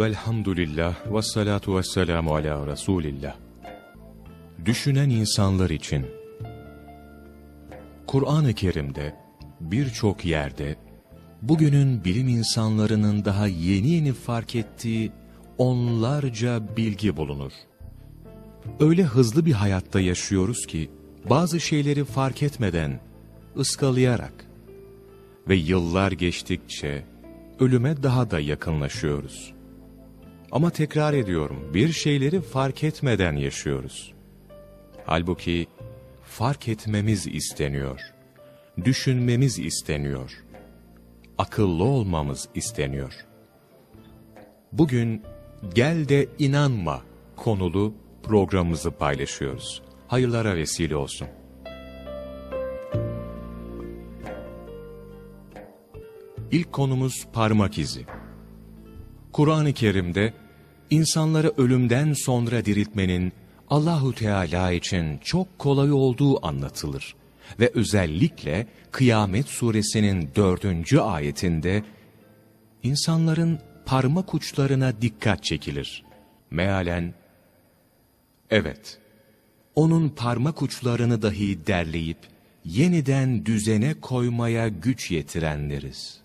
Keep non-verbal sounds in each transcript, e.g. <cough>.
Velhamdülillah ve salatu ve selamu ala Resulillah. Düşünen insanlar için Kur'an-ı Kerim'de birçok yerde bugünün bilim insanlarının daha yeni yeni fark ettiği onlarca bilgi bulunur. Öyle hızlı bir hayatta yaşıyoruz ki bazı şeyleri fark etmeden ıskalayarak ve yıllar geçtikçe ölüme daha da yakınlaşıyoruz. Ama tekrar ediyorum, bir şeyleri fark etmeden yaşıyoruz. Halbuki fark etmemiz isteniyor. Düşünmemiz isteniyor. Akıllı olmamız isteniyor. Bugün gel de inanma konulu programımızı paylaşıyoruz. Hayırlara vesile olsun. İlk konumuz parmak izi. Kur'an-ı Kerim'de insanları ölümden sonra diriltmenin Allahu Teala için çok kolay olduğu anlatılır ve özellikle Kıyamet suresinin dördüncü ayetinde insanların parmak uçlarına dikkat çekilir. Mealen, evet, onun parmak uçlarını dahi derleyip yeniden düzene koymaya güç yetirenleriz.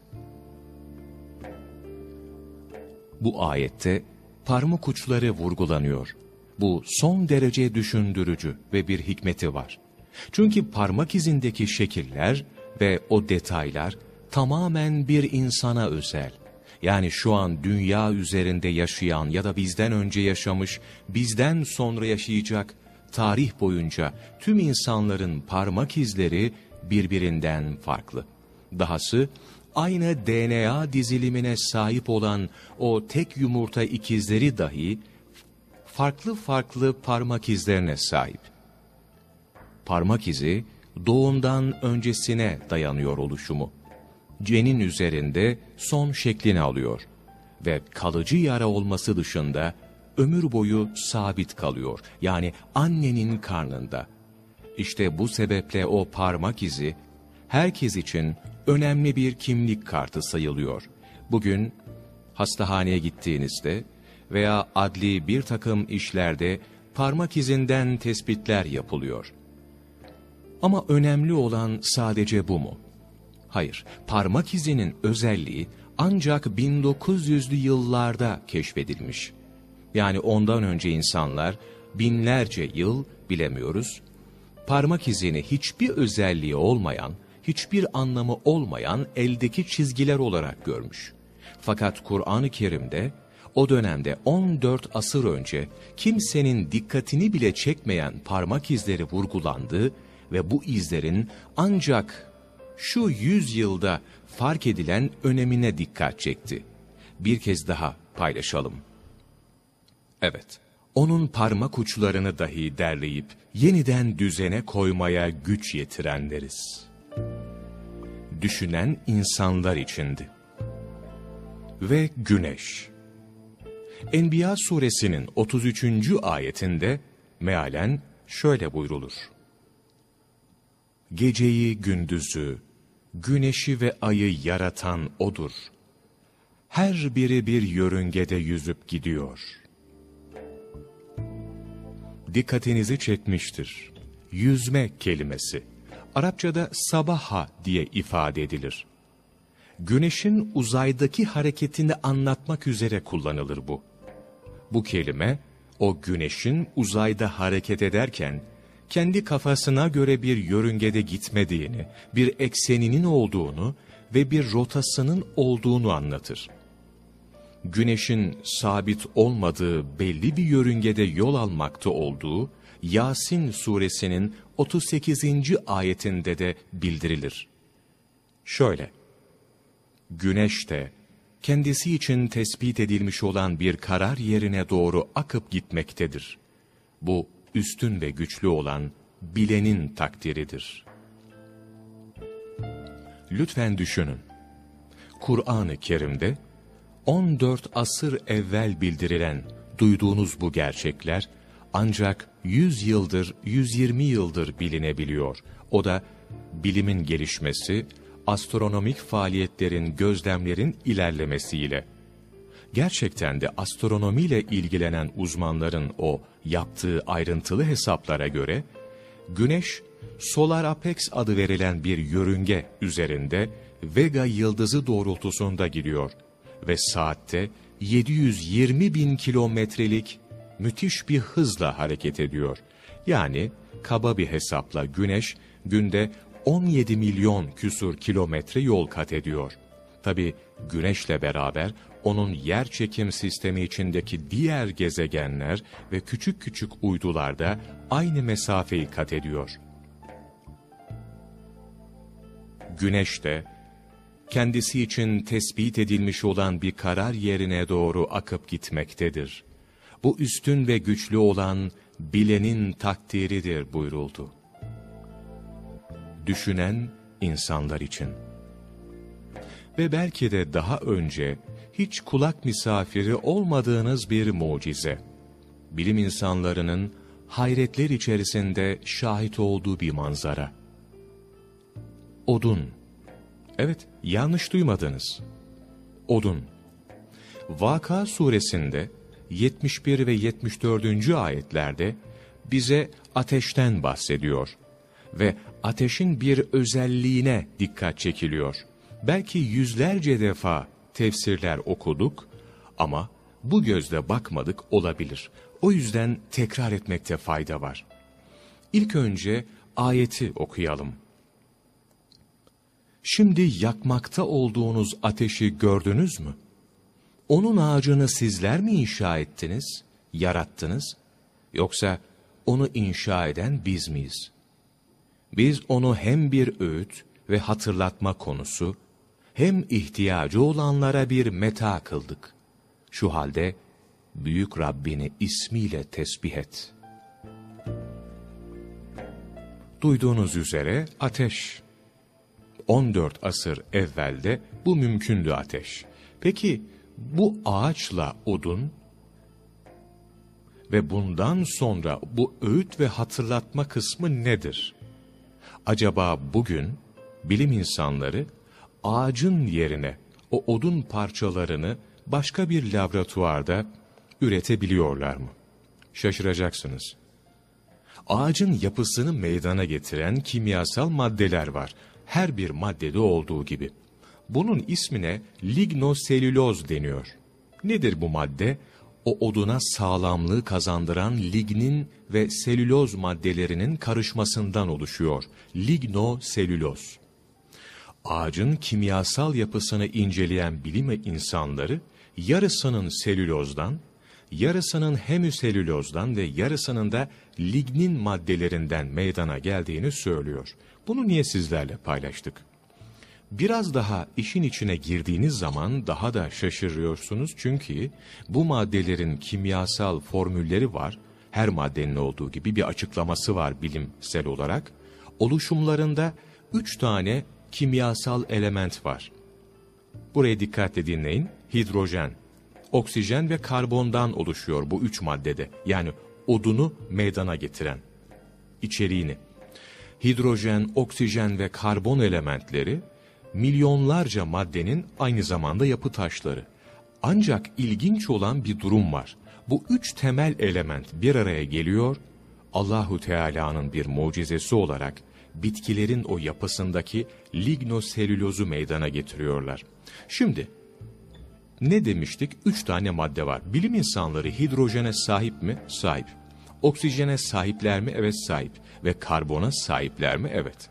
Bu ayette parmak uçları vurgulanıyor. Bu son derece düşündürücü ve bir hikmeti var. Çünkü parmak izindeki şekiller ve o detaylar tamamen bir insana özel. Yani şu an dünya üzerinde yaşayan ya da bizden önce yaşamış, bizden sonra yaşayacak tarih boyunca tüm insanların parmak izleri birbirinden farklı. Dahası aynı DNA dizilimine sahip olan o tek yumurta ikizleri dahi farklı farklı parmak izlerine sahip. Parmak izi doğumdan öncesine dayanıyor oluşumu. Cenin üzerinde son şeklini alıyor ve kalıcı yara olması dışında ömür boyu sabit kalıyor. Yani annenin karnında. İşte bu sebeple o parmak izi herkes için önemli bir kimlik kartı sayılıyor. Bugün hastahaneye gittiğinizde veya adli bir takım işlerde parmak izinden tespitler yapılıyor. Ama önemli olan sadece bu mu? Hayır, parmak izinin özelliği ancak 1900'lü yıllarda keşfedilmiş. Yani ondan önce insanlar binlerce yıl bilemiyoruz, parmak izini hiçbir özelliği olmayan, hiçbir anlamı olmayan eldeki çizgiler olarak görmüş. Fakat Kur'an-ı Kerim'de o dönemde 14 asır önce kimsenin dikkatini bile çekmeyen parmak izleri vurgulandı ve bu izlerin ancak şu yüzyılda fark edilen önemine dikkat çekti. Bir kez daha paylaşalım. Evet, onun parmak uçlarını dahi derleyip yeniden düzene koymaya güç yetirenleriz. Düşünen insanlar içindi. Ve güneş. Enbiya suresinin 33. ayetinde mealen şöyle buyrulur. Geceyi gündüzü, güneşi ve ayı yaratan O'dur. Her biri bir yörüngede yüzüp gidiyor. Dikkatinizi çekmiştir. Yüzme kelimesi. Arapçada sabaha diye ifade edilir. Güneşin uzaydaki hareketini anlatmak üzere kullanılır bu. Bu kelime, o güneşin uzayda hareket ederken, kendi kafasına göre bir yörüngede gitmediğini, bir ekseninin olduğunu ve bir rotasının olduğunu anlatır. Güneşin sabit olmadığı belli bir yörüngede yol almakta olduğu, Yasin suresinin 38. ayetinde de bildirilir. Şöyle, Güneş de, kendisi için tespit edilmiş olan bir karar yerine doğru akıp gitmektedir. Bu, üstün ve güçlü olan bilenin takdiridir. Lütfen düşünün. Kur'an-ı Kerim'de 14 asır evvel bildirilen duyduğunuz bu gerçekler ancak 100 yıldır, 120 yıldır bilinebiliyor. O da bilimin gelişmesi, astronomik faaliyetlerin, gözlemlerin ilerlemesiyle. gerçekten de astronomiyle ilgilenen uzmanların o yaptığı ayrıntılı hesaplara göre, Güneş, Solar Apex adı verilen bir yörünge üzerinde Vega yıldızı doğrultusunda gidiyor ve saatte 720 bin kilometrelik müthiş bir hızla hareket ediyor. Yani kaba bir hesapla Güneş günde 17 milyon küsur kilometre yol kat ediyor. Tabi Güneşle beraber onun yer çekim sistemi içindeki diğer gezegenler ve küçük küçük uydular da aynı mesafeyi kat ediyor. Güneş de kendisi için tespit edilmiş olan bir karar yerine doğru akıp gitmektedir. Bu üstün ve güçlü olan bilenin takdiridir buyuruldu. Düşünen insanlar için. Ve belki de daha önce hiç kulak misafiri olmadığınız bir mucize. Bilim insanlarının hayretler içerisinde şahit olduğu bir manzara. Odun. Evet, yanlış duymadınız. Odun. Vaka suresinde 71 ve 74. ayetlerde bize ateşten bahsediyor ve ateşin bir özelliğine dikkat çekiliyor. Belki yüzlerce defa tefsirler okuduk ama bu gözle bakmadık olabilir. O yüzden tekrar etmekte fayda var. İlk önce ayeti okuyalım. Şimdi yakmakta olduğunuz ateşi gördünüz mü? Onun ağacını sizler mi inşa ettiniz, yarattınız? Yoksa onu inşa eden biz miyiz? Biz onu hem bir öğüt ve hatırlatma konusu, hem ihtiyacı olanlara bir meta kıldık. Şu halde büyük Rabbini ismiyle tesbih et. Duyduğunuz üzere ateş. 14 asır evvelde bu mümkündü ateş. Peki bu ağaçla odun ve bundan sonra bu öğüt ve hatırlatma kısmı nedir? Acaba bugün bilim insanları ağacın yerine o odun parçalarını başka bir laboratuvarda üretebiliyorlar mı? Şaşıracaksınız. Ağacın yapısını meydana getiren kimyasal maddeler var. Her bir maddede olduğu gibi. Bunun ismine lignoselüloz deniyor. Nedir bu madde? O oduna sağlamlığı kazandıran lignin ve selüloz maddelerinin karışmasından oluşuyor. Lignoselüloz ağacın kimyasal yapısını inceleyen bilim insanları yarısının selülozdan, yarısının hemüselülozdan ve yarısının da lignin maddelerinden meydana geldiğini söylüyor. Bunu niye sizlerle paylaştık? Biraz daha işin içine girdiğiniz zaman daha da şaşırıyorsunuz çünkü bu maddelerin kimyasal formülleri var. Her maddenin olduğu gibi bir açıklaması var bilimsel olarak. Oluşumlarında üç tane kimyasal element var. Buraya dikkatle dinleyin. Hidrojen, oksijen ve karbondan oluşuyor bu üç maddede. Yani odunu meydana getiren içeriğini. Hidrojen, oksijen ve karbon elementleri milyonlarca maddenin aynı zamanda yapı taşları. Ancak ilginç olan bir durum var. Bu üç temel element bir araya geliyor, Allahu Teala'nın bir mucizesi olarak bitkilerin o yapısındaki lignoselülozu meydana getiriyorlar. Şimdi ne demiştik? Üç tane madde var. Bilim insanları hidrojene sahip mi? Sahip. Oksijene sahipler mi? Evet sahip. Ve karbona sahipler mi? Evet.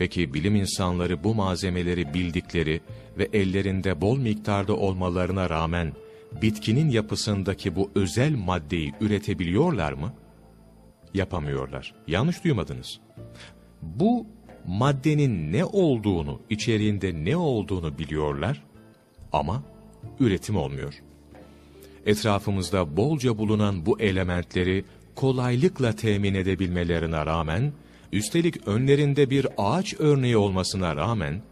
Peki bilim insanları bu malzemeleri bildikleri ve ellerinde bol miktarda olmalarına rağmen bitkinin yapısındaki bu özel maddeyi üretebiliyorlar mı? Yapamıyorlar. Yanlış duymadınız bu maddenin ne olduğunu, içeriğinde ne olduğunu biliyorlar ama üretim olmuyor. Etrafımızda bolca bulunan bu elementleri kolaylıkla temin edebilmelerine rağmen, üstelik önlerinde bir ağaç örneği olmasına rağmen,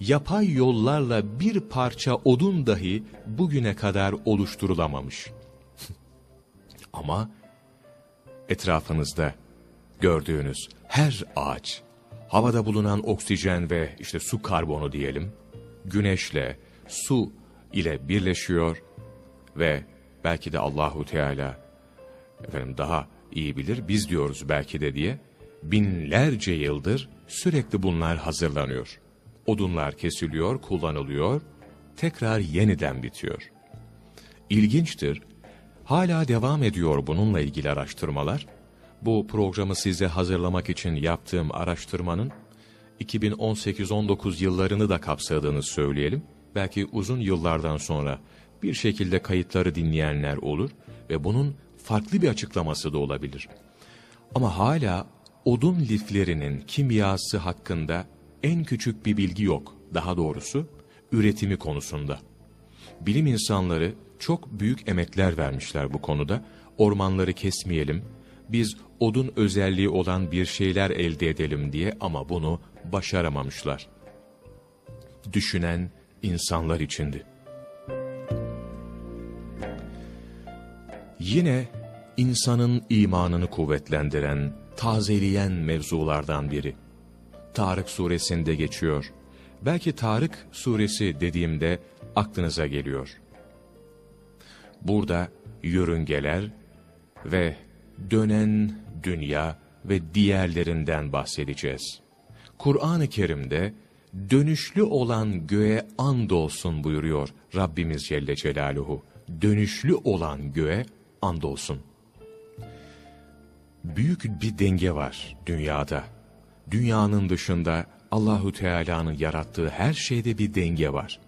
yapay yollarla bir parça odun dahi bugüne kadar oluşturulamamış. <laughs> Ama etrafınızda gördüğünüz her ağaç, havada bulunan oksijen ve işte su karbonu diyelim, güneşle, su ile birleşiyor ve belki de Allahu Teala efendim daha iyi bilir biz diyoruz belki de diye binlerce yıldır sürekli bunlar hazırlanıyor. Odunlar kesiliyor, kullanılıyor, tekrar yeniden bitiyor. İlginçtir, hala devam ediyor bununla ilgili araştırmalar. Bu programı size hazırlamak için yaptığım araştırmanın 2018-19 yıllarını da kapsadığını söyleyelim. Belki uzun yıllardan sonra bir şekilde kayıtları dinleyenler olur ve bunun farklı bir açıklaması da olabilir. Ama hala odun liflerinin kimyası hakkında en küçük bir bilgi yok. Daha doğrusu üretimi konusunda. Bilim insanları çok büyük emekler vermişler bu konuda. Ormanları kesmeyelim, biz odun özelliği olan bir şeyler elde edelim diye ama bunu başaramamışlar. Düşünen insanlar içindi. Yine insanın imanını kuvvetlendiren, tazeleyen mevzulardan biri. Tarık suresinde geçiyor. Belki Tarık suresi dediğimde aklınıza geliyor. Burada yörüngeler ve dönen dünya ve diğerlerinden bahsedeceğiz. Kur'an-ı Kerim'de dönüşlü olan göğe andolsun buyuruyor Rabbimiz Celle Celaluhu. Dönüşlü olan göğe andolsun. Büyük bir denge var dünyada. Dünyanın dışında Allahu Teala'nın yarattığı her şeyde bir denge var.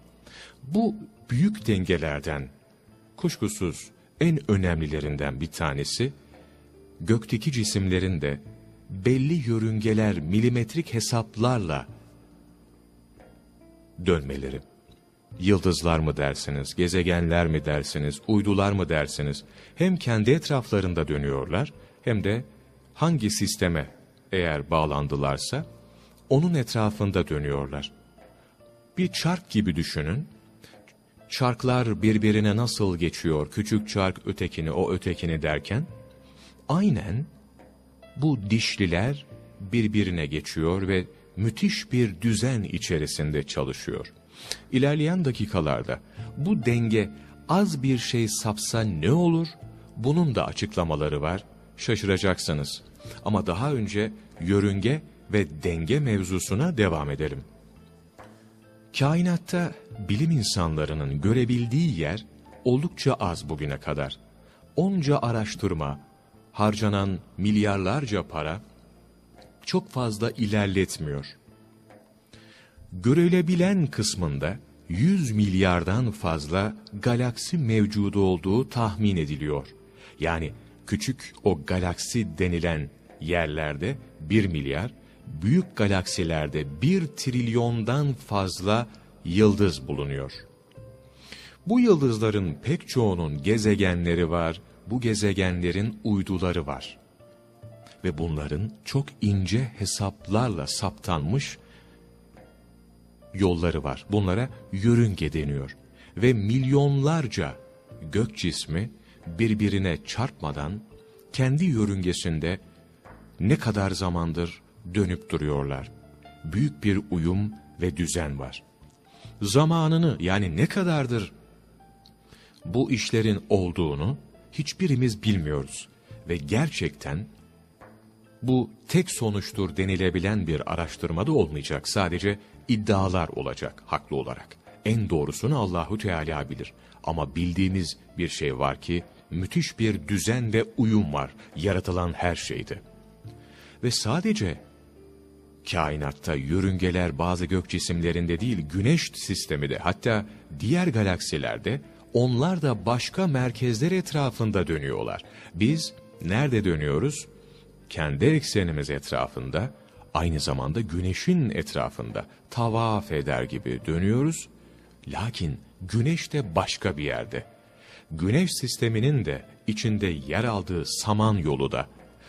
Bu büyük dengelerden kuşkusuz en önemlilerinden bir tanesi gökteki cisimlerin de belli yörüngeler milimetrik hesaplarla dönmeleri. Yıldızlar mı dersiniz, gezegenler mi dersiniz, uydular mı dersiniz? Hem kendi etraflarında dönüyorlar hem de hangi sisteme eğer bağlandılarsa onun etrafında dönüyorlar. Bir çark gibi düşünün. Çarklar birbirine nasıl geçiyor, küçük çark ötekini, o ötekini derken, aynen bu dişliler birbirine geçiyor ve müthiş bir düzen içerisinde çalışıyor. İlerleyen dakikalarda bu denge az bir şey sapsa ne olur? Bunun da açıklamaları var. Şaşıracaksınız. Ama daha önce yörünge ve denge mevzusuna devam edelim. Kainatta bilim insanlarının görebildiği yer oldukça az bugüne kadar. Onca araştırma, harcanan milyarlarca para çok fazla ilerletmiyor. Görülebilen kısmında 100 milyardan fazla galaksi mevcudu olduğu tahmin ediliyor. Yani küçük o galaksi denilen yerlerde 1 milyar, büyük galaksilerde 1 trilyondan fazla yıldız bulunuyor. Bu yıldızların pek çoğunun gezegenleri var, bu gezegenlerin uyduları var. Ve bunların çok ince hesaplarla saptanmış yolları var. Bunlara yörünge deniyor. Ve milyonlarca gök cismi birbirine çarpmadan kendi yörüngesinde ne kadar zamandır dönüp duruyorlar. Büyük bir uyum ve düzen var. Zamanını yani ne kadardır bu işlerin olduğunu hiçbirimiz bilmiyoruz. Ve gerçekten bu tek sonuçtur denilebilen bir araştırmada olmayacak. Sadece iddialar olacak haklı olarak. En doğrusunu Allahu Teala bilir. Ama bildiğimiz bir şey var ki müthiş bir düzen ve uyum var yaratılan her şeyde. Ve sadece kainatta yörüngeler bazı gök cisimlerinde değil güneş sistemi de hatta diğer galaksilerde onlar da başka merkezler etrafında dönüyorlar. Biz nerede dönüyoruz? Kendi eksenimiz etrafında, aynı zamanda güneşin etrafında tavaf eder gibi dönüyoruz. Lakin güneş de başka bir yerde. Güneş sisteminin de içinde yer aldığı saman yolu da,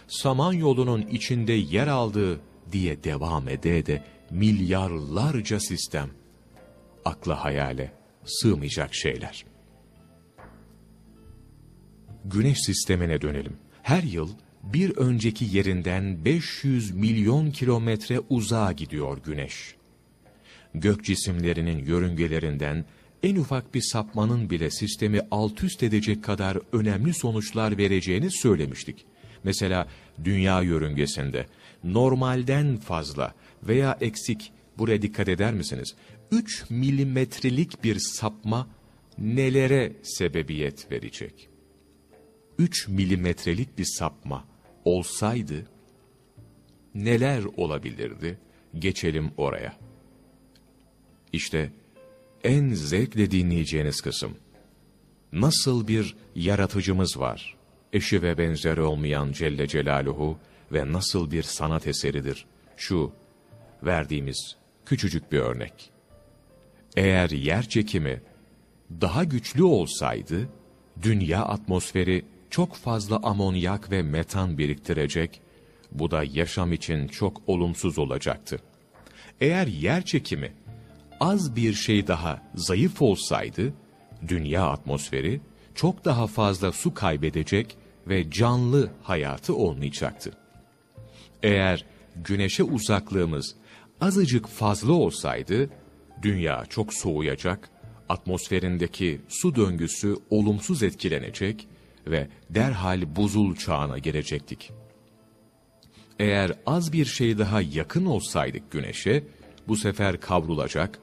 saman yolunun içinde yer aldığı diye devam ede de milyarlarca sistem. Akla hayale sığmayacak şeyler güneş sistemine dönelim. Her yıl bir önceki yerinden 500 milyon kilometre uzağa gidiyor güneş. Gök cisimlerinin yörüngelerinden en ufak bir sapmanın bile sistemi alt üst edecek kadar önemli sonuçlar vereceğini söylemiştik. Mesela dünya yörüngesinde normalden fazla veya eksik, buraya dikkat eder misiniz? 3 milimetrelik bir sapma nelere sebebiyet verecek? 3 milimetrelik bir sapma olsaydı neler olabilirdi? Geçelim oraya. İşte en zevkle dinleyeceğiniz kısım. Nasıl bir yaratıcımız var? Eşi ve benzeri olmayan Celle Celaluhu ve nasıl bir sanat eseridir? Şu verdiğimiz küçücük bir örnek. Eğer yer çekimi daha güçlü olsaydı, dünya atmosferi çok fazla amonyak ve metan biriktirecek, bu da yaşam için çok olumsuz olacaktı. Eğer yer çekimi az bir şey daha zayıf olsaydı, dünya atmosferi çok daha fazla su kaybedecek ve canlı hayatı olmayacaktı. Eğer güneşe uzaklığımız azıcık fazla olsaydı, dünya çok soğuyacak, atmosferindeki su döngüsü olumsuz etkilenecek ve derhal buzul çağına girecektik. Eğer az bir şey daha yakın olsaydık güneşe, bu sefer kavrulacak,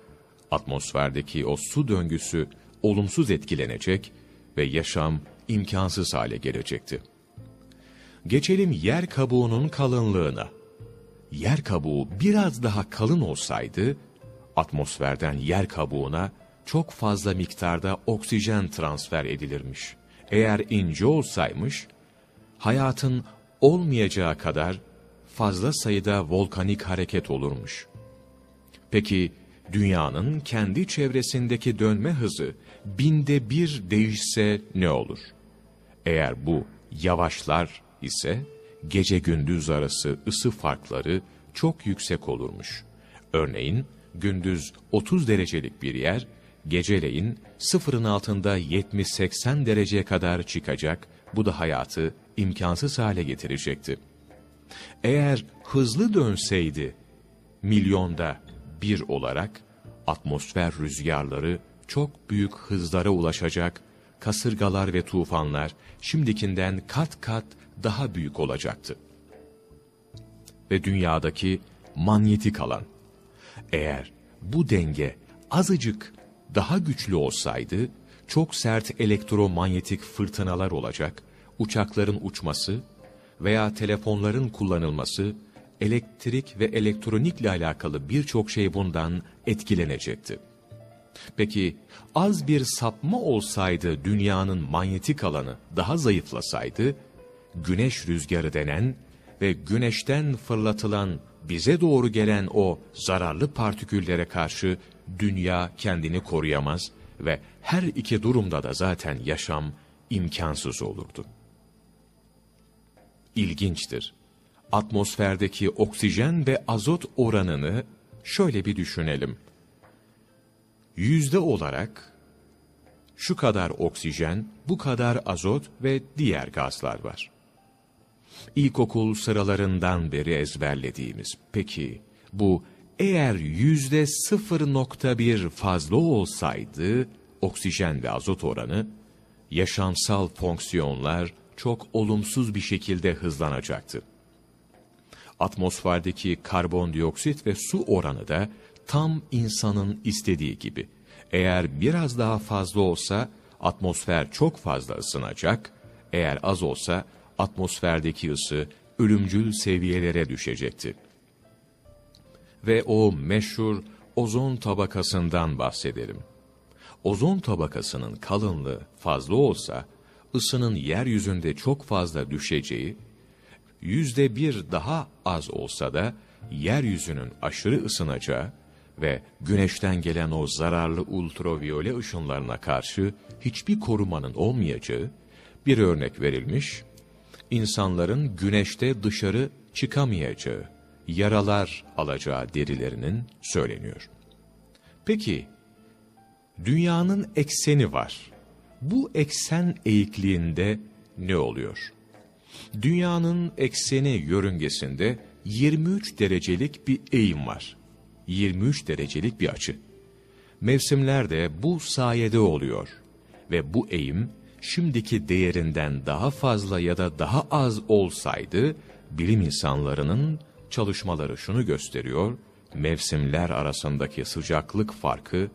atmosferdeki o su döngüsü olumsuz etkilenecek ve yaşam imkansız hale gelecekti. Geçelim yer kabuğunun kalınlığına. Yer kabuğu biraz daha kalın olsaydı, atmosferden yer kabuğuna çok fazla miktarda oksijen transfer edilirmiş. Eğer ince olsaymış, hayatın olmayacağı kadar fazla sayıda volkanik hareket olurmuş. Peki dünyanın kendi çevresindeki dönme hızı binde bir değişse ne olur? Eğer bu yavaşlar ise gece gündüz arası ısı farkları çok yüksek olurmuş. Örneğin gündüz 30 derecelik bir yer geceleyin sıfırın altında 70-80 dereceye kadar çıkacak, bu da hayatı imkansız hale getirecekti. Eğer hızlı dönseydi milyonda bir olarak atmosfer rüzgarları çok büyük hızlara ulaşacak, kasırgalar ve tufanlar şimdikinden kat kat daha büyük olacaktı. Ve dünyadaki manyetik alan, eğer bu denge azıcık daha güçlü olsaydı, çok sert elektromanyetik fırtınalar olacak, uçakların uçması veya telefonların kullanılması, elektrik ve elektronikle alakalı birçok şey bundan etkilenecekti. Peki az bir sapma olsaydı dünyanın manyetik alanı daha zayıflasaydı, güneş rüzgarı denen ve güneşten fırlatılan bize doğru gelen o zararlı partiküllere karşı dünya kendini koruyamaz ve her iki durumda da zaten yaşam imkansız olurdu. İlginçtir. Atmosferdeki oksijen ve azot oranını şöyle bir düşünelim. Yüzde olarak şu kadar oksijen, bu kadar azot ve diğer gazlar var. İlkokul sıralarından beri ezberlediğimiz. Peki bu eğer yüzde 0.1 fazla olsaydı oksijen ve azot oranı, yaşamsal fonksiyonlar çok olumsuz bir şekilde hızlanacaktı. Atmosferdeki karbondioksit ve su oranı da tam insanın istediği gibi. Eğer biraz daha fazla olsa atmosfer çok fazla ısınacak, eğer az olsa atmosferdeki ısı ölümcül seviyelere düşecekti. Ve o meşhur ozon tabakasından bahsedelim. Ozon tabakasının kalınlığı fazla olsa, ısının yeryüzünde çok fazla düşeceği, yüzde bir daha az olsa da yeryüzünün aşırı ısınacağı ve güneşten gelen o zararlı ultraviyole ışınlarına karşı hiçbir korumanın olmayacağı bir örnek verilmiş, insanların güneşte dışarı çıkamayacağı, yaralar alacağı derilerinin söyleniyor. Peki, dünyanın ekseni var. Bu eksen eğikliğinde ne oluyor? Dünyanın ekseni yörüngesinde 23 derecelik bir eğim var. 23 derecelik bir açı. Mevsimler de bu sayede oluyor. Ve bu eğim şimdiki değerinden daha fazla ya da daha az olsaydı bilim insanlarının çalışmaları şunu gösteriyor. Mevsimler arasındaki sıcaklık farkı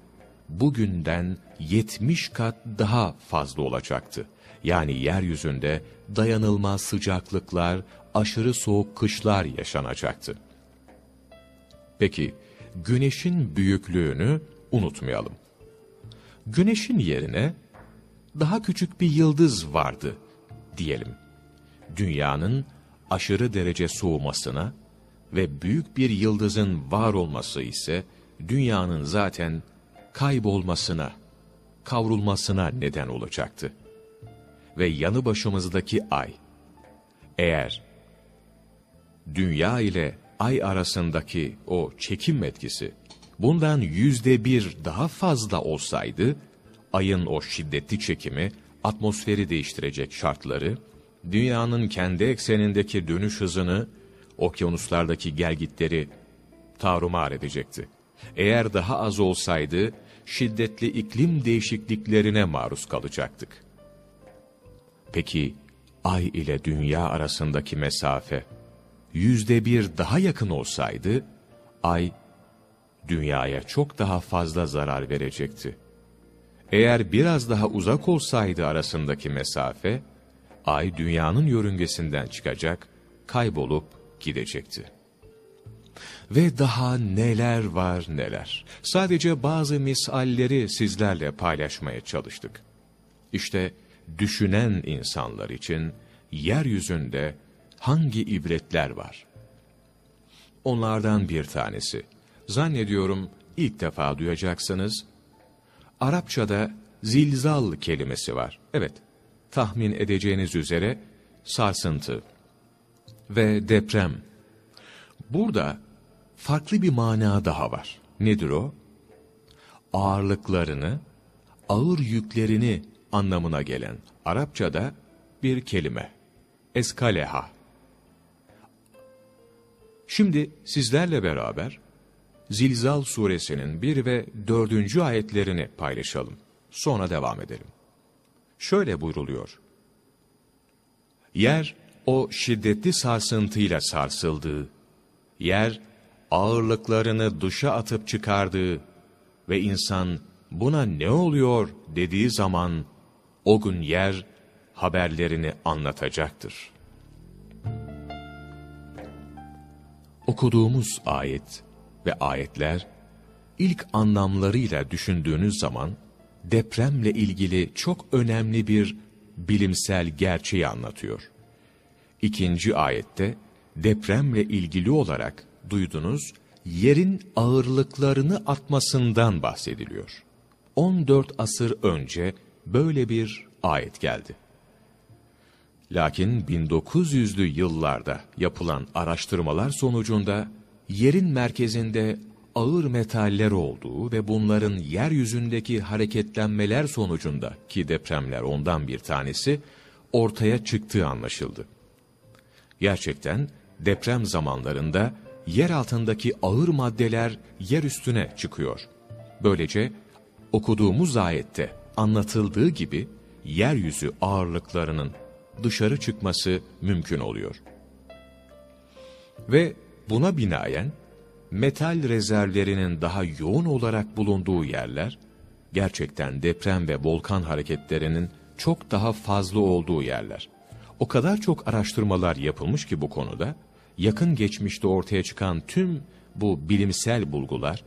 bugünden 70 kat daha fazla olacaktı. Yani yeryüzünde dayanılmaz sıcaklıklar, aşırı soğuk kışlar yaşanacaktı. Peki, güneşin büyüklüğünü unutmayalım. Güneşin yerine daha küçük bir yıldız vardı diyelim. Dünyanın aşırı derece soğumasına ve büyük bir yıldızın var olması ise dünyanın zaten kaybolmasına, kavrulmasına neden olacaktı. Ve yanı başımızdaki ay, eğer dünya ile ay arasındaki o çekim etkisi bundan yüzde bir daha fazla olsaydı, ayın o şiddetli çekimi, atmosferi değiştirecek şartları, dünyanın kendi eksenindeki dönüş hızını, okyanuslardaki gelgitleri tarumar edecekti. Eğer daha az olsaydı, şiddetli iklim değişikliklerine maruz kalacaktık. Peki, ay ile dünya arasındaki mesafe, yüzde bir daha yakın olsaydı, ay, dünyaya çok daha fazla zarar verecekti. Eğer biraz daha uzak olsaydı arasındaki mesafe, ay dünyanın yörüngesinden çıkacak, kaybolup gidecekti. Ve daha neler var neler. Sadece bazı misalleri sizlerle paylaşmaya çalıştık. İşte düşünen insanlar için yeryüzünde hangi ibretler var? Onlardan bir tanesi. Zannediyorum ilk defa duyacaksınız. Arapçada zilzal kelimesi var. Evet, tahmin edeceğiniz üzere sarsıntı ve deprem. Burada farklı bir mana daha var. Nedir o? Ağırlıklarını, ağır yüklerini anlamına gelen Arapçada bir kelime. Eskaleha. Şimdi sizlerle beraber Zilzal suresinin 1 ve 4. ayetlerini paylaşalım. Sonra devam edelim. Şöyle buyruluyor. Yer o şiddetli sarsıntıyla sarsıldığı, yer ağırlıklarını dışa atıp çıkardığı ve insan buna ne oluyor dediği zaman o gün yer haberlerini anlatacaktır. Okuduğumuz ayet ve ayetler ilk anlamlarıyla düşündüğünüz zaman depremle ilgili çok önemli bir bilimsel gerçeği anlatıyor. İkinci ayette depremle ilgili olarak duydunuz yerin ağırlıklarını atmasından bahsediliyor. 14 asır önce böyle bir ayet geldi. Lakin 1900'lü yıllarda yapılan araştırmalar sonucunda yerin merkezinde ağır metaller olduğu ve bunların yeryüzündeki hareketlenmeler sonucunda ki depremler ondan bir tanesi ortaya çıktığı anlaşıldı. Gerçekten deprem zamanlarında yer altındaki ağır maddeler yer üstüne çıkıyor. Böylece okuduğumuz ayette anlatıldığı gibi yeryüzü ağırlıklarının dışarı çıkması mümkün oluyor. Ve buna binaen metal rezervlerinin daha yoğun olarak bulunduğu yerler, gerçekten deprem ve volkan hareketlerinin çok daha fazla olduğu yerler. O kadar çok araştırmalar yapılmış ki bu konuda, yakın geçmişte ortaya çıkan tüm bu bilimsel bulgular,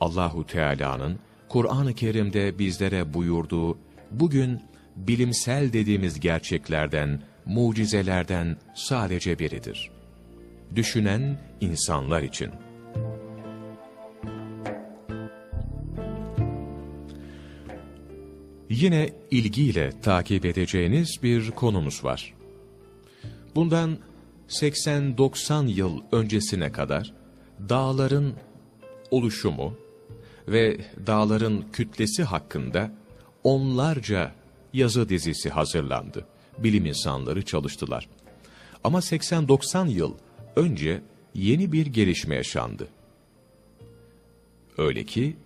Allahu Teala'nın Kur'an-ı Kerim'de bizlere buyurduğu, bugün bilimsel dediğimiz gerçeklerden, mucizelerden sadece biridir. Düşünen insanlar için. Yine ilgiyle takip edeceğiniz bir konumuz var. Bundan 80-90 yıl öncesine kadar dağların oluşumu ve dağların kütlesi hakkında onlarca yazı dizisi hazırlandı. Bilim insanları çalıştılar. Ama 80-90 yıl önce yeni bir gelişme yaşandı. Öyle ki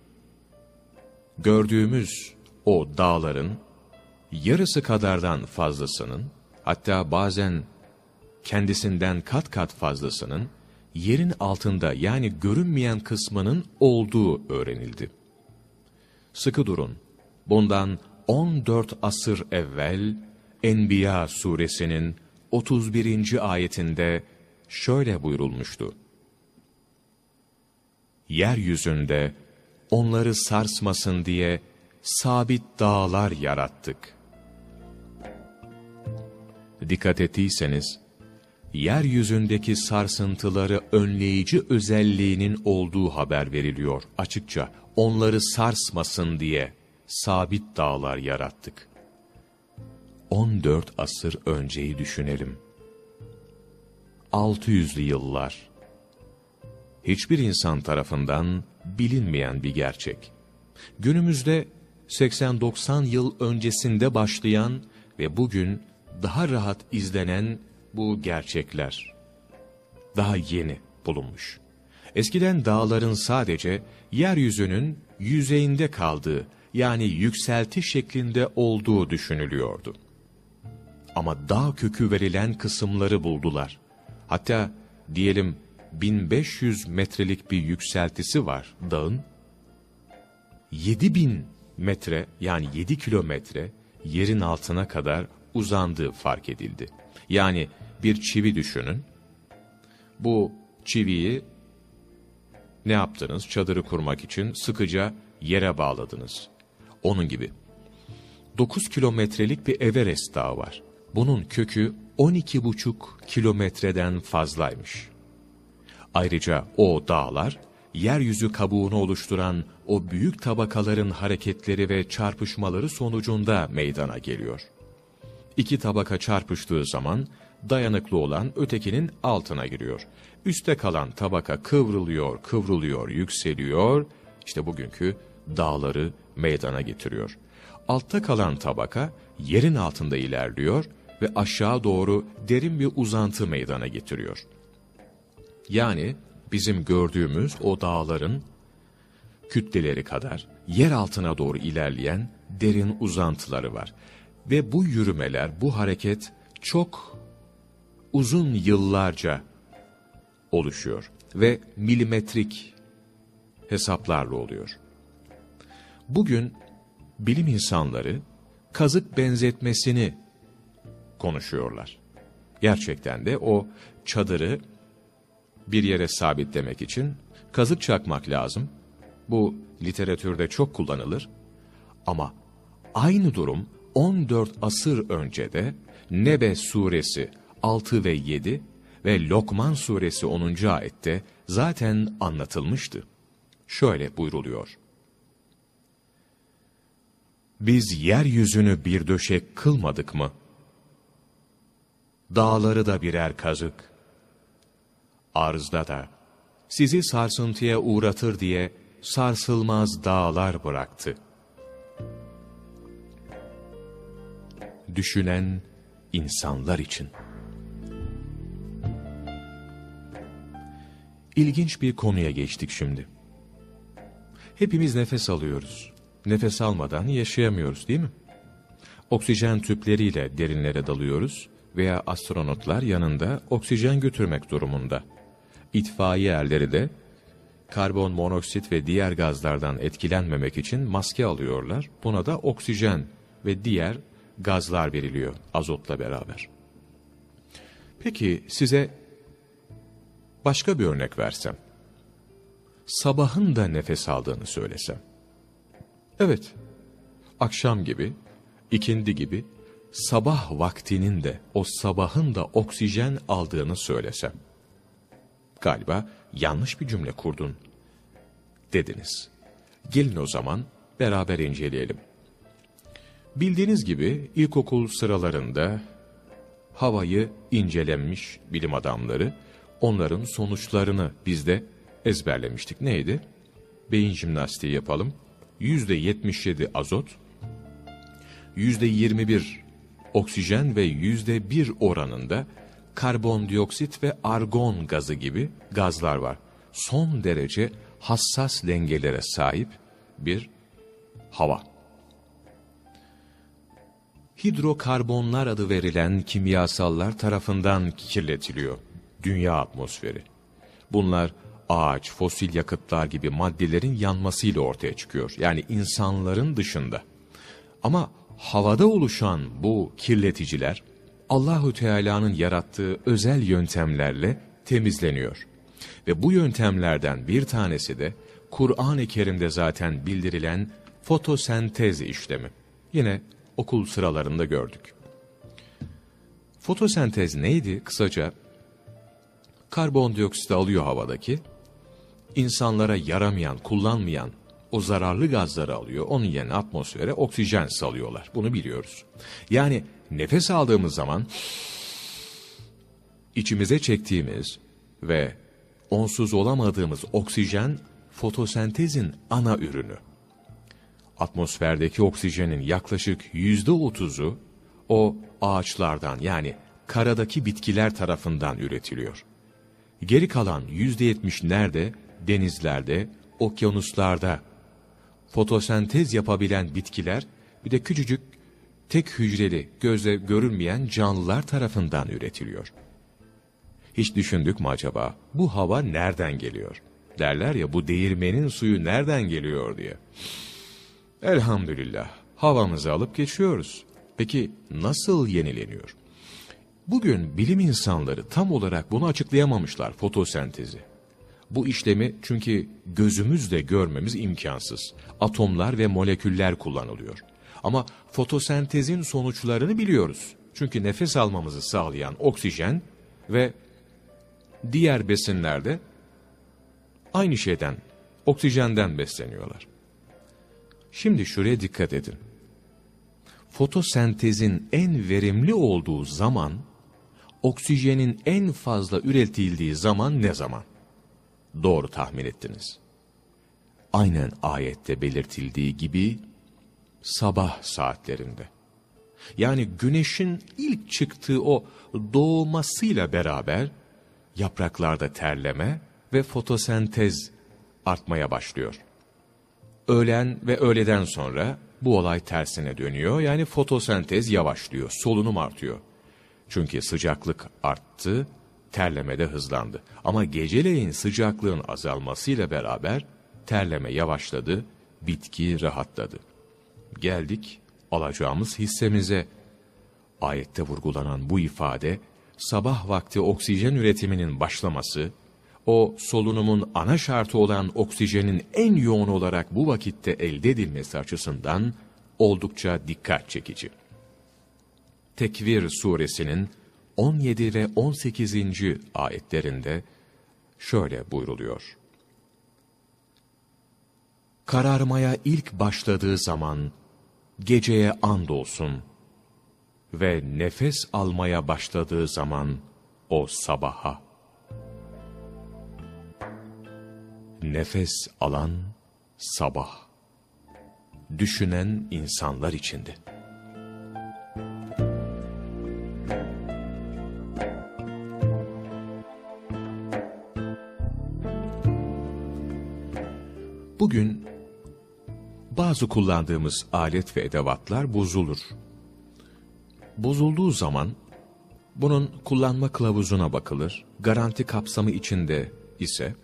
gördüğümüz o dağların yarısı kadardan fazlasının, hatta bazen kendisinden kat kat fazlasının, yerin altında yani görünmeyen kısmının olduğu öğrenildi. Sıkı durun, bundan 14 asır evvel Enbiya suresinin 31. ayetinde şöyle buyurulmuştu. Yeryüzünde onları sarsmasın diye sabit dağlar yarattık. Dikkat ettiyseniz, yeryüzündeki sarsıntıları önleyici özelliğinin olduğu haber veriliyor açıkça. Onları sarsmasın diye sabit dağlar yarattık. 14 asır önceyi düşünelim. 600'lü yıllar. Hiçbir insan tarafından bilinmeyen bir gerçek. Günümüzde 80-90 yıl öncesinde başlayan ve bugün daha rahat izlenen bu gerçekler. Daha yeni bulunmuş. Eskiden dağların sadece yeryüzünün yüzeyinde kaldığı yani yükselti şeklinde olduğu düşünülüyordu. Ama dağ kökü verilen kısımları buldular. Hatta diyelim 1500 metrelik bir yükseltisi var dağın. 7000 metre yani 7 kilometre yerin altına kadar uzandığı fark edildi. Yani bir çivi düşünün. Bu çiviyi ne yaptınız? Çadırı kurmak için sıkıca yere bağladınız. Onun gibi. 9 kilometrelik bir Everest dağı var. Bunun kökü 12,5 kilometreden fazlaymış. Ayrıca o dağlar, yeryüzü kabuğunu oluşturan o büyük tabakaların hareketleri ve çarpışmaları sonucunda meydana geliyor. İki tabaka çarpıştığı zaman dayanıklı olan ötekinin altına giriyor. Üste kalan tabaka kıvrılıyor, kıvrılıyor, yükseliyor. İşte bugünkü dağları meydana getiriyor. Altta kalan tabaka yerin altında ilerliyor ve aşağı doğru derin bir uzantı meydana getiriyor. Yani bizim gördüğümüz o dağların kütleleri kadar yer altına doğru ilerleyen derin uzantıları var. Ve bu yürümeler, bu hareket çok uzun yıllarca oluşuyor ve milimetrik hesaplarla oluyor. Bugün bilim insanları kazık benzetmesini konuşuyorlar. Gerçekten de o çadırı bir yere sabitlemek için kazık çakmak lazım. Bu literatürde çok kullanılır. Ama aynı durum 14 asır önce de Nebe suresi 6 ve 7 ve Lokman suresi 10. ayette zaten anlatılmıştı. Şöyle buyruluyor. Biz yeryüzünü bir döşek kılmadık mı? Dağları da birer kazık. Arzda da sizi sarsıntıya uğratır diye sarsılmaz dağlar bıraktı. Düşünen insanlar için. İlginç bir konuya geçtik şimdi. Hepimiz nefes alıyoruz. Nefes almadan yaşayamıyoruz değil mi? Oksijen tüpleriyle derinlere dalıyoruz veya astronotlar yanında oksijen götürmek durumunda. İtfaiye erleri de karbon monoksit ve diğer gazlardan etkilenmemek için maske alıyorlar. Buna da oksijen ve diğer gazlar veriliyor azotla beraber. Peki size başka bir örnek versem. Sabahın da nefes aldığını söylesem. Evet, akşam gibi, ikindi gibi, sabah vaktinin de o sabahın da oksijen aldığını söylesem. Galiba yanlış bir cümle kurdun, dediniz. Gelin o zaman beraber inceleyelim. Bildiğiniz gibi ilkokul sıralarında havayı incelenmiş bilim adamları, onların sonuçlarını bizde ezberlemiştik. Neydi? Beyin jimnastiği yapalım. %77 azot, %21 oksijen ve %1 oranında karbondioksit ve argon gazı gibi gazlar var. Son derece hassas dengelere sahip bir hava. Hidrokarbonlar adı verilen kimyasallar tarafından kirletiliyor dünya atmosferi. Bunlar ağaç, fosil yakıtlar gibi maddelerin yanmasıyla ortaya çıkıyor. Yani insanların dışında. Ama havada oluşan bu kirleticiler Allahü Teala'nın yarattığı özel yöntemlerle temizleniyor. Ve bu yöntemlerden bir tanesi de Kur'an-ı Kerim'de zaten bildirilen fotosentez işlemi. Yine okul sıralarında gördük. Fotosentez neydi? Kısaca karbondioksit alıyor havadaki, insanlara yaramayan, kullanmayan o zararlı gazları alıyor, onun yerine atmosfere oksijen salıyorlar. Bunu biliyoruz. Yani nefes aldığımız zaman içimize çektiğimiz ve onsuz olamadığımız oksijen fotosentezin ana ürünü. Atmosferdeki oksijenin yaklaşık yüzde otuzu o ağaçlardan yani karadaki bitkiler tarafından üretiliyor. Geri kalan yüzde yetmiş nerede? Denizlerde, okyanuslarda. Fotosentez yapabilen bitkiler bir de küçücük tek hücreli gözle görülmeyen canlılar tarafından üretiliyor. Hiç düşündük mü acaba bu hava nereden geliyor? Derler ya bu değirmenin suyu nereden geliyor diye. Elhamdülillah havamızı alıp geçiyoruz. Peki nasıl yenileniyor? Bugün bilim insanları tam olarak bunu açıklayamamışlar fotosentezi. Bu işlemi çünkü gözümüzle görmemiz imkansız. Atomlar ve moleküller kullanılıyor. Ama fotosentezin sonuçlarını biliyoruz. Çünkü nefes almamızı sağlayan oksijen ve diğer besinlerde aynı şeyden, oksijenden besleniyorlar. Şimdi şuraya dikkat edin. Fotosentezin en verimli olduğu zaman oksijenin en fazla üretildiği zaman ne zaman? Doğru tahmin ettiniz. Aynen ayette belirtildiği gibi sabah saatlerinde. Yani güneşin ilk çıktığı o doğmasıyla beraber yapraklarda terleme ve fotosentez artmaya başlıyor. Öğlen ve öğleden sonra bu olay tersine dönüyor. Yani fotosentez yavaşlıyor, solunum artıyor. Çünkü sıcaklık arttı, terleme de hızlandı. Ama geceleyin sıcaklığın azalmasıyla beraber terleme yavaşladı, bitki rahatladı. Geldik alacağımız hissemize. Ayette vurgulanan bu ifade, sabah vakti oksijen üretiminin başlaması, o solunumun ana şartı olan oksijenin en yoğun olarak bu vakitte elde edilmesi açısından oldukça dikkat çekici. Tekvir suresinin 17 ve 18. ayetlerinde şöyle buyruluyor. Kararmaya ilk başladığı zaman geceye andolsun ve nefes almaya başladığı zaman o sabaha. Nefes alan sabah. Düşünen insanlar içindi. Bugün bazı kullandığımız alet ve edevatlar bozulur. Bozulduğu zaman bunun kullanma kılavuzuna bakılır. Garanti kapsamı içinde ise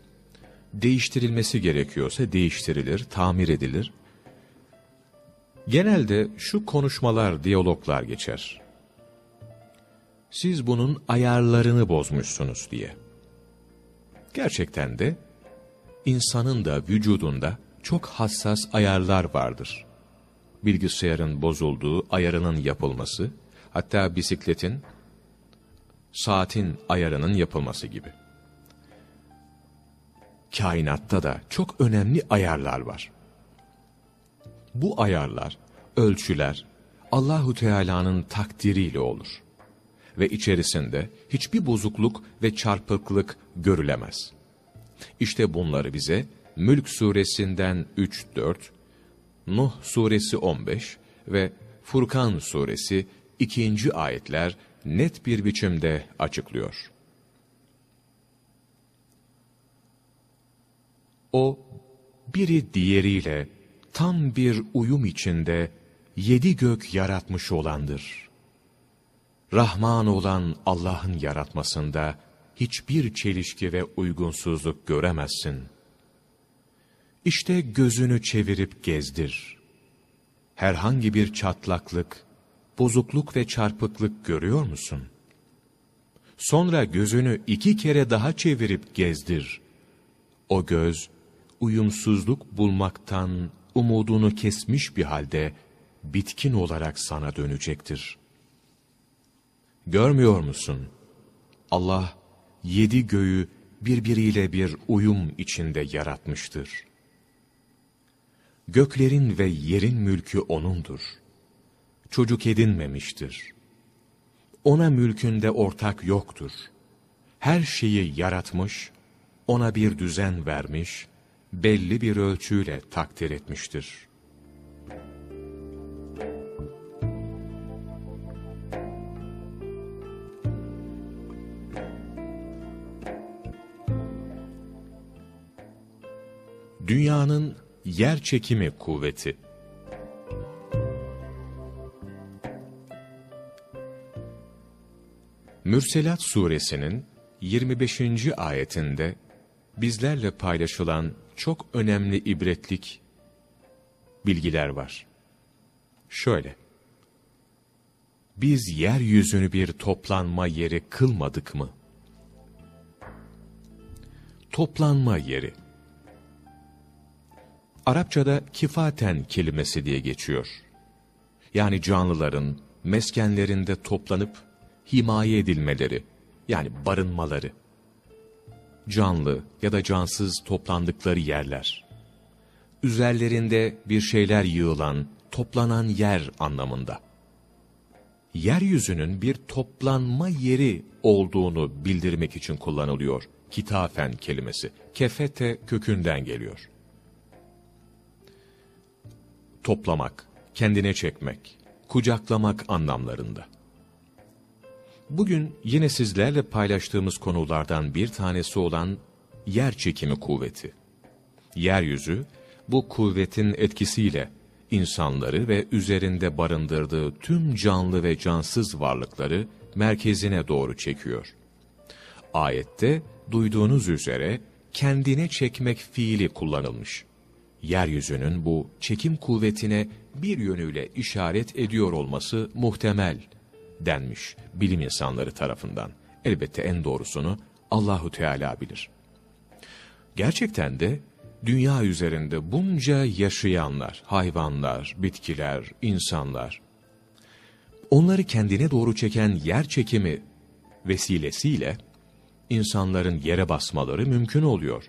değiştirilmesi gerekiyorsa değiştirilir, tamir edilir. Genelde şu konuşmalar, diyaloglar geçer. Siz bunun ayarlarını bozmuşsunuz diye. Gerçekten de insanın da vücudunda çok hassas ayarlar vardır. Bilgisayarın bozulduğu ayarının yapılması, hatta bisikletin, saatin ayarının yapılması gibi. Kainatta da çok önemli ayarlar var. Bu ayarlar, ölçüler Allahu Teala'nın takdiriyle olur ve içerisinde hiçbir bozukluk ve çarpıklık görülemez. İşte bunları bize Mülk suresinden 3-4, Nuh suresi 15 ve Furkan suresi 2. ayetler net bir biçimde açıklıyor. O, biri diğeriyle tam bir uyum içinde yedi gök yaratmış olandır. Rahman olan Allah'ın yaratmasında hiçbir çelişki ve uygunsuzluk göremezsin. İşte gözünü çevirip gezdir. Herhangi bir çatlaklık, bozukluk ve çarpıklık görüyor musun? Sonra gözünü iki kere daha çevirip gezdir. O göz, uyumsuzluk bulmaktan umudunu kesmiş bir halde, bitkin olarak sana dönecektir. Görmüyor musun? Allah, yedi göğü birbiriyle bir uyum içinde yaratmıştır. Göklerin ve yerin mülkü O'nundur. Çocuk edinmemiştir. Ona mülkünde ortak yoktur. Her şeyi yaratmış, ona bir düzen vermiş, belli bir ölçüyle takdir etmiştir. Dünyanın yer çekimi kuvveti Mürselat suresinin 25. ayetinde bizlerle paylaşılan çok önemli ibretlik bilgiler var. Şöyle, biz yeryüzünü bir toplanma yeri kılmadık mı? Toplanma yeri. Arapçada kifaten kelimesi diye geçiyor. Yani canlıların meskenlerinde toplanıp himaye edilmeleri, yani barınmaları. Canlı ya da cansız toplandıkları yerler. Üzerlerinde bir şeyler yığılan, toplanan yer anlamında. Yeryüzünün bir toplanma yeri olduğunu bildirmek için kullanılıyor. Kitafen kelimesi. Kefete kökünden geliyor. Toplamak, kendine çekmek, kucaklamak anlamlarında. Bugün yine sizlerle paylaştığımız konulardan bir tanesi olan yer çekimi kuvveti. Yeryüzü bu kuvvetin etkisiyle insanları ve üzerinde barındırdığı tüm canlı ve cansız varlıkları merkezine doğru çekiyor. Ayette duyduğunuz üzere kendine çekmek fiili kullanılmış. Yeryüzünün bu çekim kuvvetine bir yönüyle işaret ediyor olması muhtemel denmiş bilim insanları tarafından. Elbette en doğrusunu Allahu Teala bilir. Gerçekten de dünya üzerinde bunca yaşayanlar, hayvanlar, bitkiler, insanlar, onları kendine doğru çeken yer çekimi vesilesiyle insanların yere basmaları mümkün oluyor.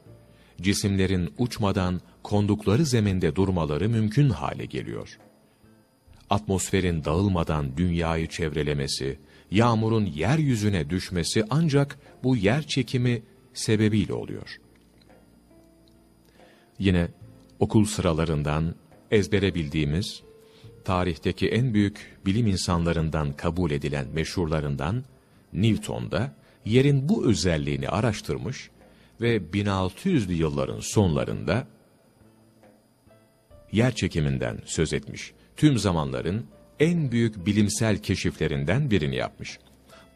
Cisimlerin uçmadan kondukları zeminde durmaları mümkün hale geliyor. Atmosferin dağılmadan dünyayı çevrelemesi, yağmurun yeryüzüne düşmesi ancak bu yer çekimi sebebiyle oluyor. Yine okul sıralarından ezbere bildiğimiz, tarihteki en büyük bilim insanlarından kabul edilen meşhurlarından Newton da yerin bu özelliğini araştırmış ve 1600'lü yılların sonlarında yer çekiminden söz etmiş. Tüm zamanların en büyük bilimsel keşiflerinden birini yapmış.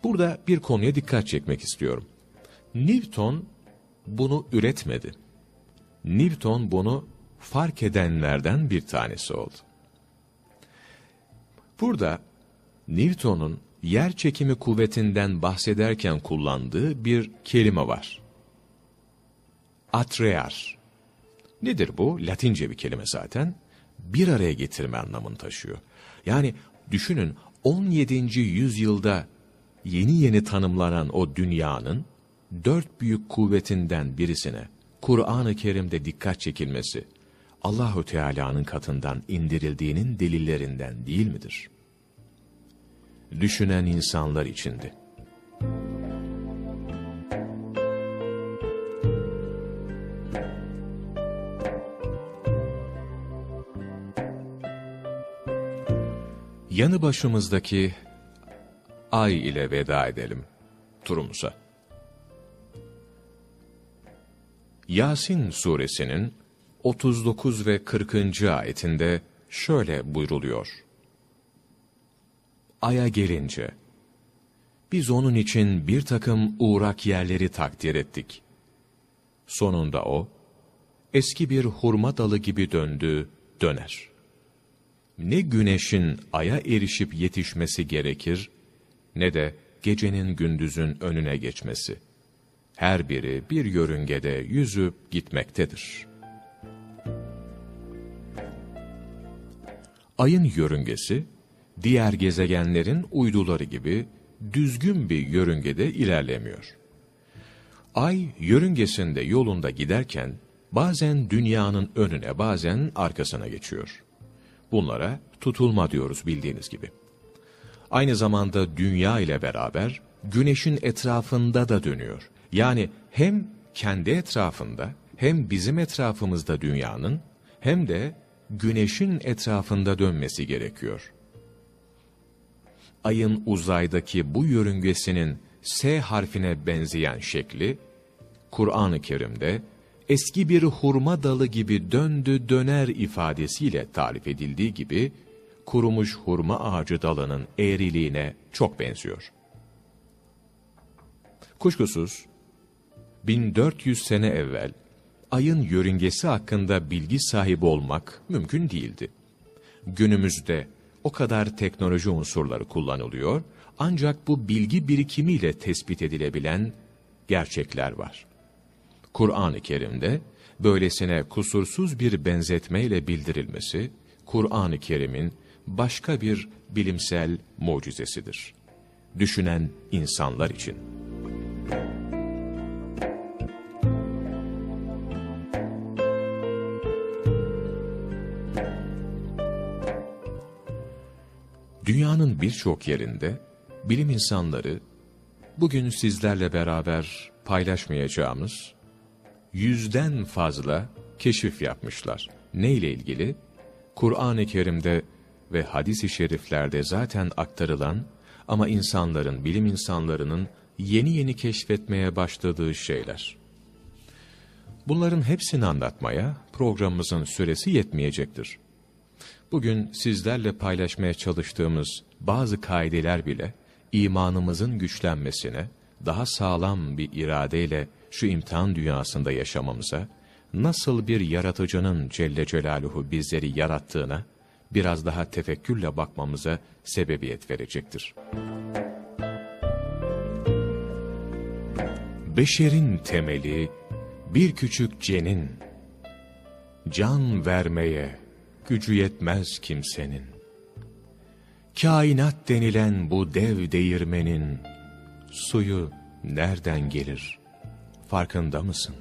Burada bir konuya dikkat çekmek istiyorum. Newton bunu üretmedi. Newton bunu fark edenlerden bir tanesi oldu. Burada Newton'un yer çekimi kuvvetinden bahsederken kullandığı bir kelime var. Atrear. Nedir bu? Latince bir kelime zaten. Bir araya getirme anlamını taşıyor. Yani düşünün 17. yüzyılda yeni yeni tanımlanan o dünyanın dört büyük kuvvetinden birisine Kur'an-ı Kerim'de dikkat çekilmesi Allahu Teala'nın katından indirildiğinin delillerinden değil midir? Düşünen insanlar içindi. Yanı başımızdaki ay ile veda edelim turumuza. Yasin suresinin 39 ve 40. ayetinde şöyle buyruluyor. Ay'a gelince, biz onun için bir takım uğrak yerleri takdir ettik. Sonunda o, eski bir hurma dalı gibi döndü, döner. Ne güneşin aya erişip yetişmesi gerekir, ne de gecenin gündüzün önüne geçmesi. Her biri bir yörüngede yüzüp gitmektedir. Ayın yörüngesi, diğer gezegenlerin uyduları gibi düzgün bir yörüngede ilerlemiyor. Ay yörüngesinde yolunda giderken bazen dünyanın önüne bazen arkasına geçiyor. Bunlara tutulma diyoruz bildiğiniz gibi. Aynı zamanda dünya ile beraber güneşin etrafında da dönüyor. Yani hem kendi etrafında hem bizim etrafımızda dünyanın hem de güneşin etrafında dönmesi gerekiyor. Ayın uzaydaki bu yörüngesinin S harfine benzeyen şekli, Kur'an-ı Kerim'de eski bir hurma dalı gibi döndü döner ifadesiyle tarif edildiği gibi, kurumuş hurma ağacı dalının eğriliğine çok benziyor. Kuşkusuz, 1400 sene evvel, ayın yörüngesi hakkında bilgi sahibi olmak mümkün değildi. Günümüzde o kadar teknoloji unsurları kullanılıyor, ancak bu bilgi birikimiyle tespit edilebilen gerçekler var. Kur'an-ı Kerim'de böylesine kusursuz bir benzetmeyle bildirilmesi, Kur'an-ı Kerim'in başka bir bilimsel mucizesidir. Düşünen insanlar için. Dünyanın birçok yerinde bilim insanları bugün sizlerle beraber paylaşmayacağımız yüzden fazla keşif yapmışlar. Ne ile ilgili? Kur'an-ı Kerim'de ve hadis-i şeriflerde zaten aktarılan ama insanların, bilim insanlarının yeni yeni keşfetmeye başladığı şeyler. Bunların hepsini anlatmaya programımızın süresi yetmeyecektir. Bugün sizlerle paylaşmaya çalıştığımız bazı kaideler bile imanımızın güçlenmesine, daha sağlam bir iradeyle şu imtihan dünyasında yaşamamıza, nasıl bir yaratıcının Celle Celaluhu bizleri yarattığına, biraz daha tefekkürle bakmamıza sebebiyet verecektir. Beşerin temeli bir küçük cenin, can vermeye gücü yetmez kimsenin. Kainat denilen bu dev değirmenin suyu nereden gelir? Farkında mısın?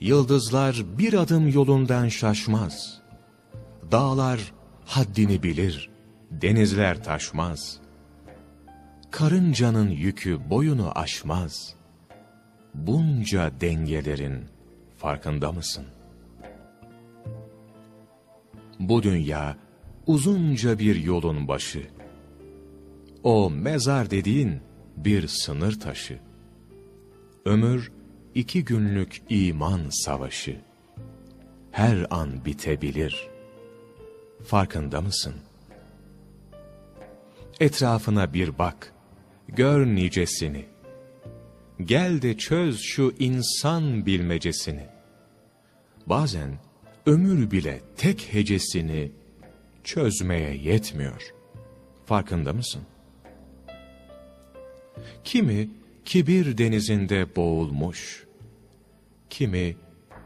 Yıldızlar bir adım yolundan şaşmaz. Dağlar haddini bilir, denizler taşmaz. Karıncanın yükü boyunu aşmaz. Bunca dengelerin farkında mısın? Bu dünya uzunca bir yolun başı. O mezar dediğin bir sınır taşı. Ömür iki günlük iman savaşı. Her an bitebilir. Farkında mısın? Etrafına bir bak, gör nicesini. Gel de çöz şu insan bilmecesini. Bazen ömür bile tek hecesini çözmeye yetmiyor. Farkında mısın? Kimi kibir denizinde boğulmuş, kimi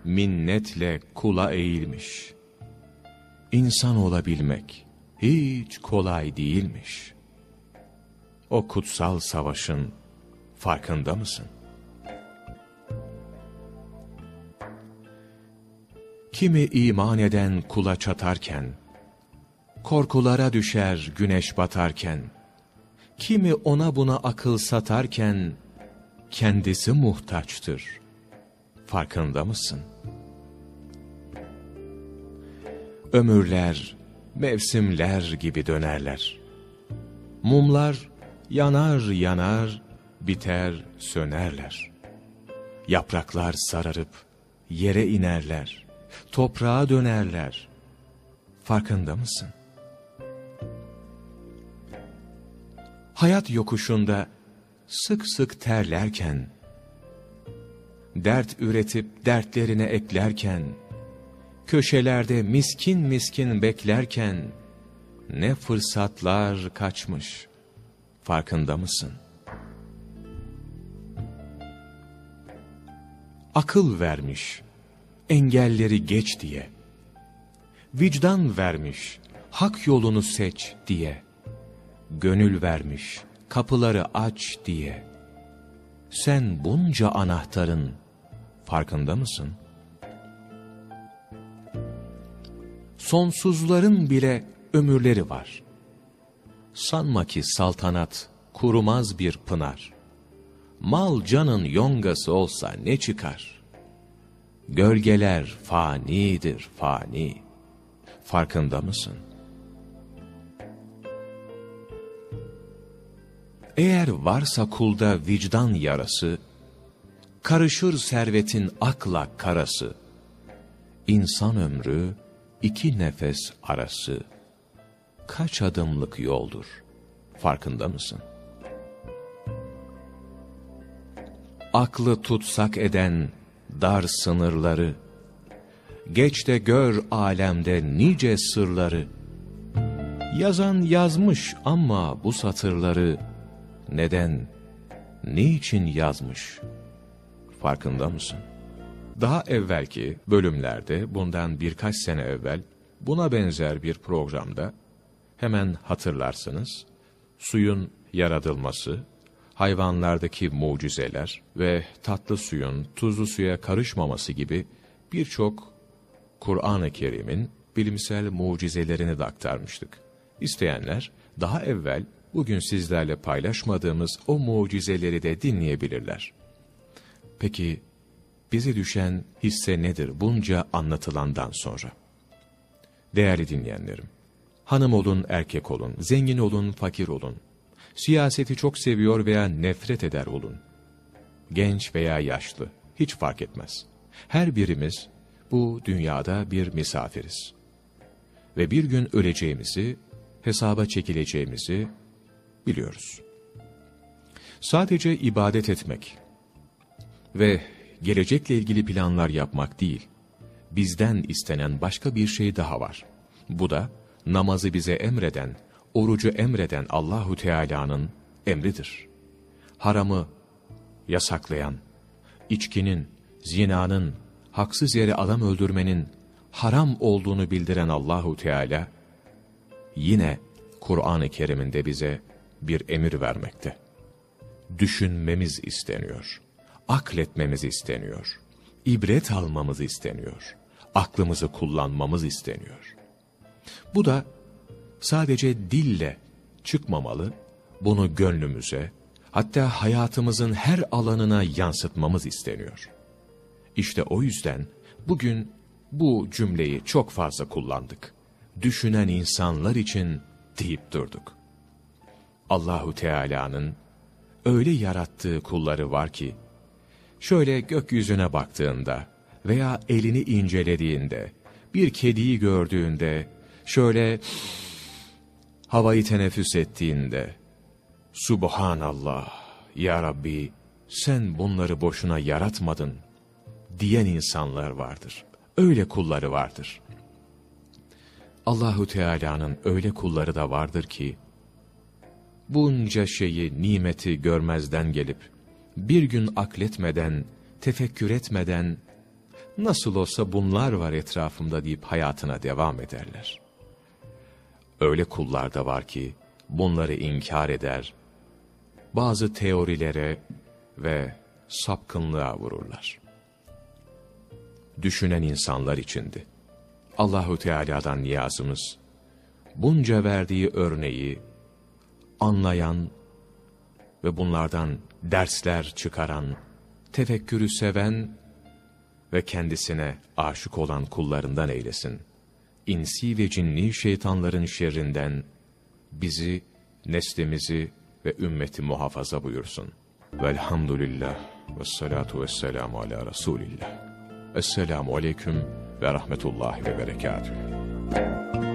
minnetle kula eğilmiş. İnsan olabilmek hiç kolay değilmiş. O kutsal savaşın farkında mısın? Kimi iman eden kula çatarken, korkulara düşer güneş batarken, kimi ona buna akıl satarken, kendisi muhtaçtır. Farkında mısın? Ömürler, mevsimler gibi dönerler. Mumlar yanar yanar, biter sönerler. Yapraklar sararıp yere inerler, toprağa dönerler. Farkında mısın? Hayat yokuşunda sık sık terlerken, dert üretip dertlerine eklerken, köşelerde miskin miskin beklerken, ne fırsatlar kaçmış, farkında mısın? Akıl vermiş, engelleri geç diye. Vicdan vermiş, hak yolunu seç diye. Gönül vermiş, kapıları aç diye. Sen bunca anahtarın farkında mısın? Sonsuzların bile ömürleri var. Sanma ki saltanat kurumaz bir pınar. Mal canın yongası olsa ne çıkar? Gölgeler fanidir fani. Farkında mısın? Eğer varsa kulda vicdan yarası, karışır servetin akla karası. İnsan ömrü iki nefes arası. Kaç adımlık yoldur? Farkında mısın? Aklı tutsak eden dar sınırları, Geç de gör alemde nice sırları. Yazan yazmış ama bu satırları, Neden, niçin yazmış? Farkında mısın? Daha evvelki bölümlerde bundan birkaç sene evvel buna benzer bir programda hemen hatırlarsınız. Suyun yaratılması, hayvanlardaki mucizeler ve tatlı suyun tuzlu suya karışmaması gibi birçok Kur'an-ı Kerim'in bilimsel mucizelerini de aktarmıştık. İsteyenler daha evvel bugün sizlerle paylaşmadığımız o mucizeleri de dinleyebilirler. Peki bize düşen hisse nedir bunca anlatılandan sonra? Değerli dinleyenlerim, hanım olun erkek olun, zengin olun fakir olun, siyaseti çok seviyor veya nefret eder olun, genç veya yaşlı, hiç fark etmez. Her birimiz bu dünyada bir misafiriz. Ve bir gün öleceğimizi, hesaba çekileceğimizi biliyoruz. Sadece ibadet etmek ve gelecekle ilgili planlar yapmak değil, bizden istenen başka bir şey daha var. Bu da namazı bize emreden, orucu emreden Allahu Teala'nın emridir. Haramı yasaklayan, içkinin, zinanın, haksız yere adam öldürmenin haram olduğunu bildiren Allahu Teala yine Kur'an-ı Kerim'inde bize bir emir vermekte. Düşünmemiz isteniyor. Akletmemiz isteniyor. İbret almamız isteniyor. Aklımızı kullanmamız isteniyor. Bu da sadece dille çıkmamalı, bunu gönlümüze, hatta hayatımızın her alanına yansıtmamız isteniyor. İşte o yüzden bugün bu cümleyi çok fazla kullandık. Düşünen insanlar için deyip durduk. Allahu Teala'nın öyle yarattığı kulları var ki, şöyle gökyüzüne baktığında veya elini incelediğinde, bir kediyi gördüğünde, şöyle havayı teneffüs ettiğinde, Subhanallah, Ya Rabbi, sen bunları boşuna yaratmadın, diyen insanlar vardır. Öyle kulları vardır. Allahu Teala'nın öyle kulları da vardır ki, bunca şeyi, nimeti görmezden gelip, bir gün akletmeden, tefekkür etmeden, nasıl olsa bunlar var etrafımda deyip hayatına devam ederler. Öyle kullar da var ki, bunları inkar eder, bazı teorilere ve sapkınlığa vururlar. Düşünen insanlar içindi. Allahu Teala'dan niyazımız, bunca verdiği örneği, anlayan ve bunlardan dersler çıkaran, tefekkürü seven ve kendisine aşık olan kullarından eylesin. İnsi ve cinni şeytanların şerrinden bizi, neslimizi ve ümmeti muhafaza buyursun. Velhamdülillah ve salatu ve selamu ala Resulillah. Esselamu Aleyküm ve Rahmetullahi ve Berekatühü.